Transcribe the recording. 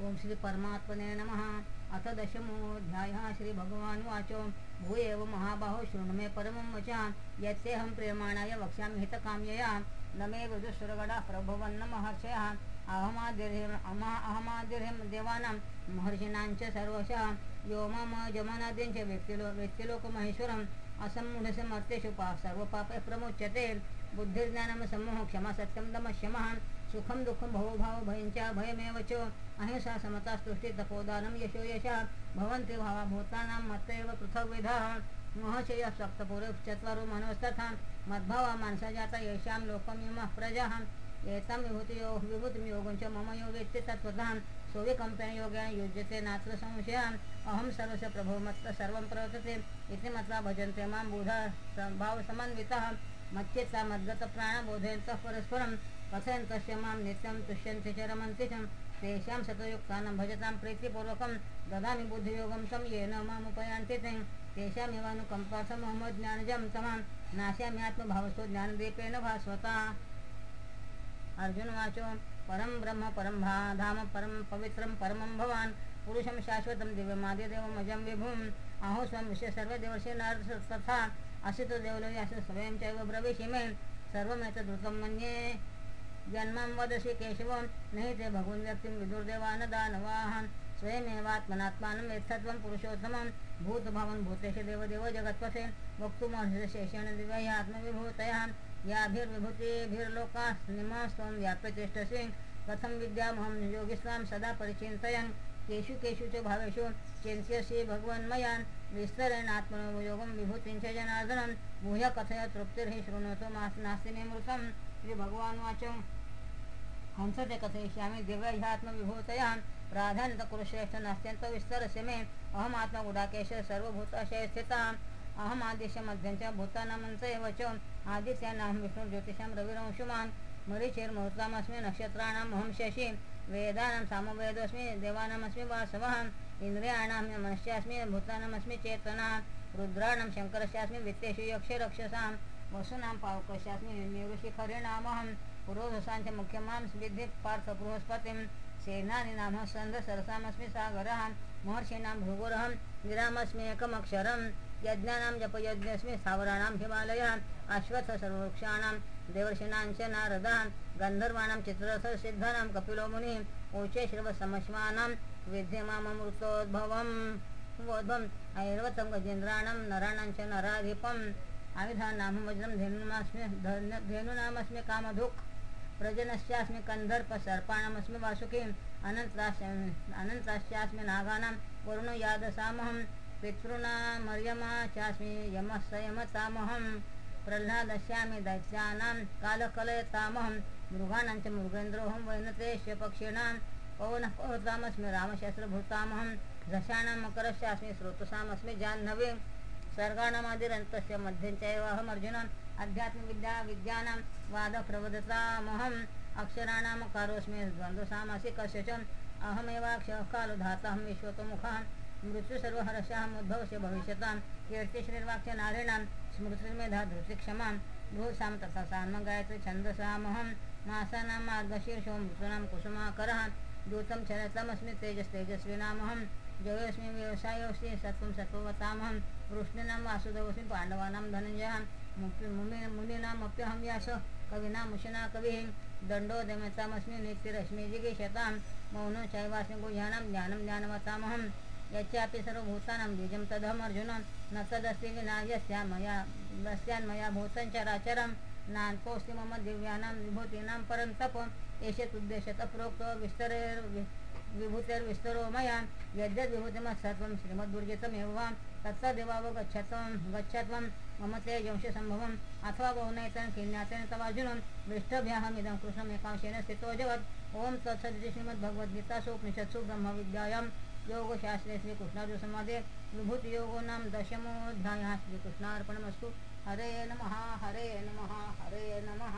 ओम श्री परमात्मने नमः। अथ दशमोऽध्यायः श्रीभगवानुवाच। भूयेव महाबाहो शृणु मे परमं वचान् यत्तेऽहं प्रियमाणाय वक्ष्यामि हितकाम्यया। न मे विदुस्वरगडा प्रभवन्न महर्षयः। अहमादिर्हिं अमा अहमादिर्हिं देवानां महर्षीणाञ्च सर्वशः। यो मम जमनादींच व्यक्तिलो व्यक्तिलोकमहेश्वरम्। असम्मूढसमर्थेषु पा सर्वपापे प्रमुच्यते। बुद्धिर्ज्ञानं सम्मोह क्षमा सत्यं दमशमः सुखं दुःखं दुःखम भवभाव भयञ्च भयमेव च अहिंसा समता सृष्टी तपोदानं यशो यशा। भवन्ति भावा भूतानां मत्तैव पृथग्विधः। महशय सप्तपुरे चत्वारो मनस्तथा मद्भावा मानसजाता येषां लोकमिमः प्रजाः। एतां विभूतियो विभूतिं योगञ्च मम योगेत्य तत्त्वतः। सोविकम्पेन योगेन युज्यते नात्र संशयान् अहं सर्वस्य मत्त सर्वं प्रवर्तते इति मत्वा भजन्ते मां बुधा भावसमन्वितः। मच्चित्ता मद्गतप्राणबोधयन्तः परस्परं कथयन्तस्य मां नित्यं तुष्यन्ति च रमन्ति च तेषां सतयुक्तानां भजतां प्रीतिपूर्वकं ददामि बुद्धियोगं तं येन मामुपयान्ति ते। तेषामेवानुकम्पार्थमहमज्ञानजं तमां नाशाम्यात्मभावस्तु ज्ञानदीपेन भास्वता। अर्जुनवाचो परं ब्रह्म परं भा धाम परं पवित्रं परमं भवान् पुरुषं शाश्वतं दिव्यमादिदेवमजं विभुम् अहो स्वं विश्व सर्वदेवर्षि तथा असितो देवलोय असं स्वयं चैव ब्रवीषि मे। सर्वमेतद्रुतं मन्ये। जन्मं वदसि केशवं नहि ते भगवन् व्यक्तिं विदुर्देवान् स्वयमेवात्मनात्मानं यत्सत्वं पुरुषोत्तमं भूतभवन् भूतेषु देवदेव जगत्पथे वक्तुमर्हशेषेण दिव्यः आत्मविभूतयः याभिर्विभूतिभिर्लोकाः निमास्त्वं व्याप्यतिष्ठसि कथं विद्यामहं योगिस्त्वां सदा परिचिन्तयन् केषु केषु च भावेषु चिन्त्यसि भगवन्मयान् विस्तरेणात्मयोगं विभूतिं च जनार्दनं भूय कथय तृप्तिर्हि शृणोतु मास् नास्ति मे श्री भगवान वाचम हंसते कथयिष्यामि दिव्यह्यात्मविभूतयां प्राधान्यतकुरुश्रेष्ठ नास्त्यन्त विस्तरस्य मे अहमात्मगुडाकेश सर्वभूताशय स्थिताम् अहमादिश्य मध्यञ्च भूतानामन्त एव च आदित्यानां विष्णुर्ज्योतिषां रविरंशुमान् मरीचिर्मुहूर्तामस्मि नक्षत्राणाम् अहं शशि। वेदानां सामवेदोऽस्मि देवानामस्मि वासवः इन्द्रियाणां मनश्चास्मि भूतानामस्मि चेतना रुद्राणां शङ्करस्यास्मि वित्तेषु यक्षरक्षसां वसूनां पावकस्यास्मि निरुशिखरिणामहं पुरोधसाञ्च मुख्यमां विद्धि पार्थ बृहस्पतिं। सेनानि नाम सन्धसरसामस्मि सागरः महर्षीणां भृगुरहं गिरामस्मि एकमक्षरं। यज्ञानां जपयज्ञस्मि स्थावराणां हिमालयः। अश्वथ सर्ववृक्षाणां देवर्षीणां च नारदः। गन्धर्वाणां चित्ररथसिद्धानां कपिलो मुनिः ऊचे श्रवसमश्वानां विद्यमाममृतोद्भवम् वोद्भम् ऐर्वतं गजेन्द्राणां नराणां च नराधिपम्। आयुधानां धेनुनामस्मे धेनुनामस्मि कामधुक् प्रजनस्यास्मि कन्धर्प सर्पाणामस्मि वासुकीम्। अनन्ताश्च अनन्ताश्चास्मि नागानां वरुणो यादसामहं पितॄणामर्यमा चास्मि यमः स यमतामहं दैत्यानां कालकलयतामहं मृगाणां च मृगेन्द्रोऽहं वैनतेश्य पक्षिणां पवनः पवतामस्मि रामशास्त्रभूतामहं झषाणां मकरस्यास्मि स्रोतसामस्मि जाह्नवी सर्गाणामादिरन्तस्य मध्यञ्चैव अहमर्जुनम् अध्यात्मविद्या विद्यानां वादप्रवदतामहम् अक्षराणामकारोऽस्मि द्वन्द्वसामासि अहमेव अहमेवाक्षः कालो धाताहं विश्वतोमुखः मृत्युसर्वहरस्याहम् उद्भवस्य भविष्यतां कीर्तिश्रीर्वाक्यनारीणां स्मृतिर्मेधा धृतिक्षमां भूसां तथा सान्मगायत्री छन्दसामहं मासानां मार्गशीर्षो मृतूनां कुसुमाकरः दूतं चरतमस्मि तेजस्तेजस्विनामहम् जयोऽस्मि व्यवसायोऽस्मि सत्त्वं सत्त्ववतामहं वृष्णीनां वासुदेवस्मि पाण्डवानां धनञ्जयः मुनि मुनीनामप्यहं व्यास कविना मुशिना कविः दण्डो दमतामस्मि नित्यरश्मि जिगीषतां मौनो चैवास्मि गुह्यानां ज्ञानं ज्ञानवतामहं यच्चापि सर्वभूतानां बीजं तदहमर्जुन न तदस्ति विना यस्या मया यस्यान्मया भूतञ्चराचरं नान्कोऽस्ति मम दिव्यानां विभूतीनां परन्तप एषे तुद्देशतः प्रोक्तो विस्तरेर् विभूतेर्विस्तरो मया यद्यद्विभूतिमत्सत्त्वं श्रीमद्दुर्जितमेव वा तत्तदेवावगच्छत्वं गच्छत्वं मम ते यंशसम्भवम् अथवा बहुनैतन किन्यातेन तवार्जुनं पृष्ठभ्याहमिदं कृष्णमेकांशेन स्थितो जगत्। ॐ तत्सदिति श्रीमद्भगवद्गीतासु उपनिषत्सु ब्रह्मविद्यायां योगशास्त्रे श्रीकृष्णार्जुसंवादे विभूतियोगो नाम दशमोऽध्यायः। श्रीकृष्णार्पणमस्तु। हरे नमः हरे नमः हरे नमः।